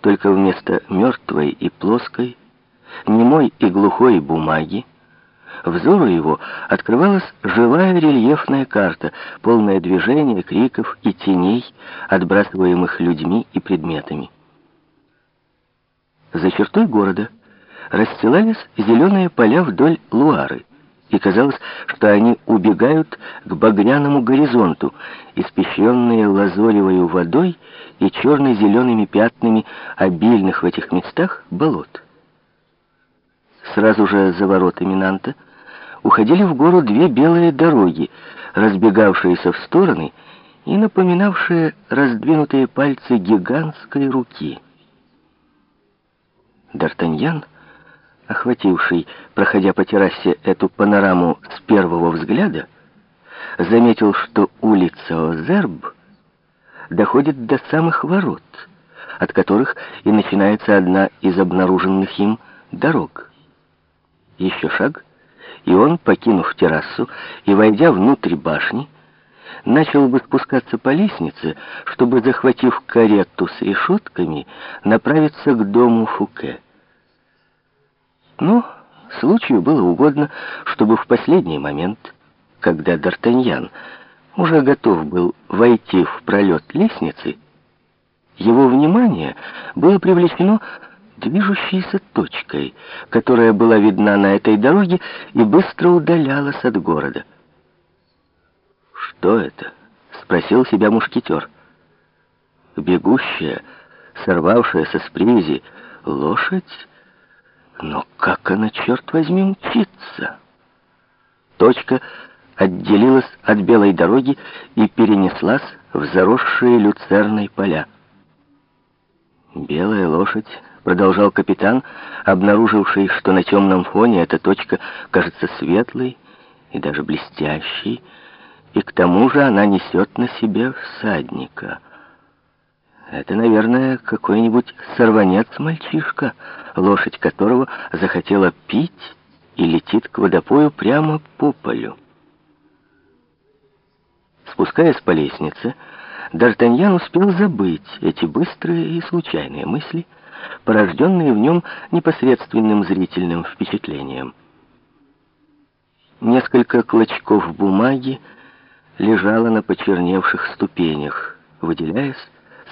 Только вместо мертвой и плоской, немой и глухой бумаги, взору его открывалась живая рельефная карта, полная движения, криков и теней, отбрасываемых людьми и предметами. За чертой города расстилались зеленые поля вдоль Луары, и казалось, что они убегают к багряному горизонту, испещренные лазоревой водой и черно-зелеными пятнами обильных в этих местах болот. Сразу же за воротами Нанта уходили в гору две белые дороги, разбегавшиеся в стороны и напоминавшие раздвинутые пальцы гигантской руки. Д'Артаньян — охвативший, проходя по террасе эту панораму с первого взгляда, заметил, что улица Озерб доходит до самых ворот, от которых и начинается одна из обнаруженных им дорог. Еще шаг, и он, покинув террасу и войдя внутрь башни, начал бы спускаться по лестнице, чтобы, захватив карету с решетками, направиться к дому Фуке. Но случаю было угодно, чтобы в последний момент, когда Д'Артаньян уже готов был войти в пролет лестницы, его внимание было привлечено движущейся точкой, которая была видна на этой дороге и быстро удалялась от города. «Что это?» — спросил себя мушкетер. Бегущая, сорвавшаяся с привязи лошадь но как она, черт возьми, мчится? Точка отделилась от белой дороги и перенеслась в заросшие люцерной поля. «Белая лошадь», — продолжал капитан, обнаруживший, что на темном фоне эта точка кажется светлой и даже блестящей, и к тому же она несет на себе всадника — это, наверное, какой-нибудь сорванец-мальчишка, лошадь которого захотела пить и летит к водопою прямо по полю. Спускаясь по лестнице, Д'Артаньян успел забыть эти быстрые и случайные мысли, порожденные в нем непосредственным зрительным впечатлением. Несколько клочков бумаги лежало на почерневших ступенях, выделяясь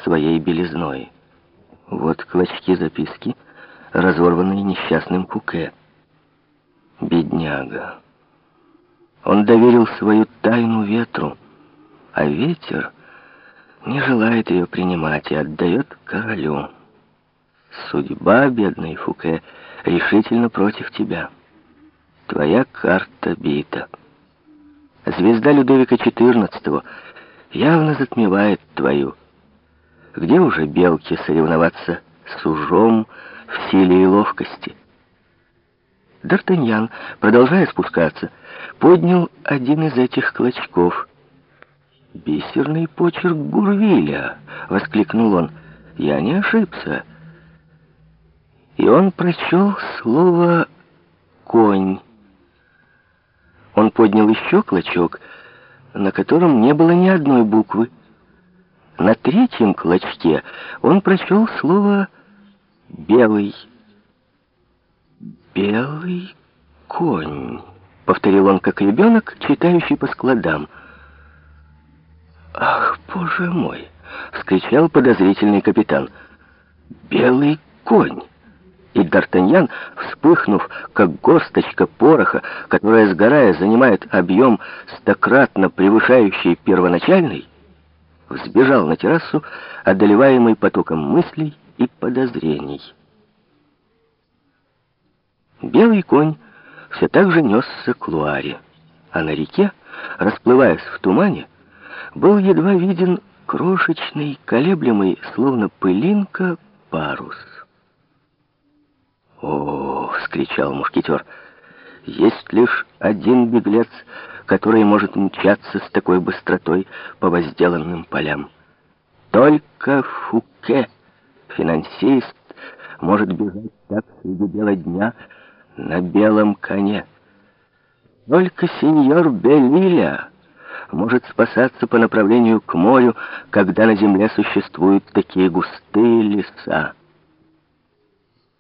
своей белизной. Вот клочки записки, разорванные несчастным Куке. Бедняга. Он доверил свою тайну ветру, а ветер не желает ее принимать и отдает королю. Судьба, бедный Фуке, решительно против тебя. Твоя карта бита. Звезда Людовика XIV явно затмевает твою. Где уже белке соревноваться с ужом в силе и ловкости? Д'Артаньян, продолжая спускаться, поднял один из этих клочков. «Бисерный почерк Гурвиля!» — воскликнул он. «Я не ошибся». И он прочел слово «конь». Он поднял еще клочок, на котором не было ни одной буквы. На третьем клочке он прочел слово «белый». «Белый конь», — повторил он как ребенок, читающий по складам. «Ах, боже мой!» — вскричал подозрительный капитан. «Белый конь!» И Д'Артаньян, вспыхнув, как горсточка пороха, которая, сгорая, занимает объем стократно превышающий первоначальный, взбежал на террасу, одолеваемый потоком мыслей и подозрений. Белый конь все так же несся к Луаре, а на реке, расплываясь в тумане, был едва виден крошечный, колеблемый, словно пылинка, парус. «О!» — вскричал мушкетер. «Есть лишь один беглец, который может мчаться с такой быстротой по возделанным полям. Только Фуке, финансист, может бежать так среди бела дня на белом коне. Только сеньор Белиля может спасаться по направлению к морю, когда на земле существуют такие густые леса.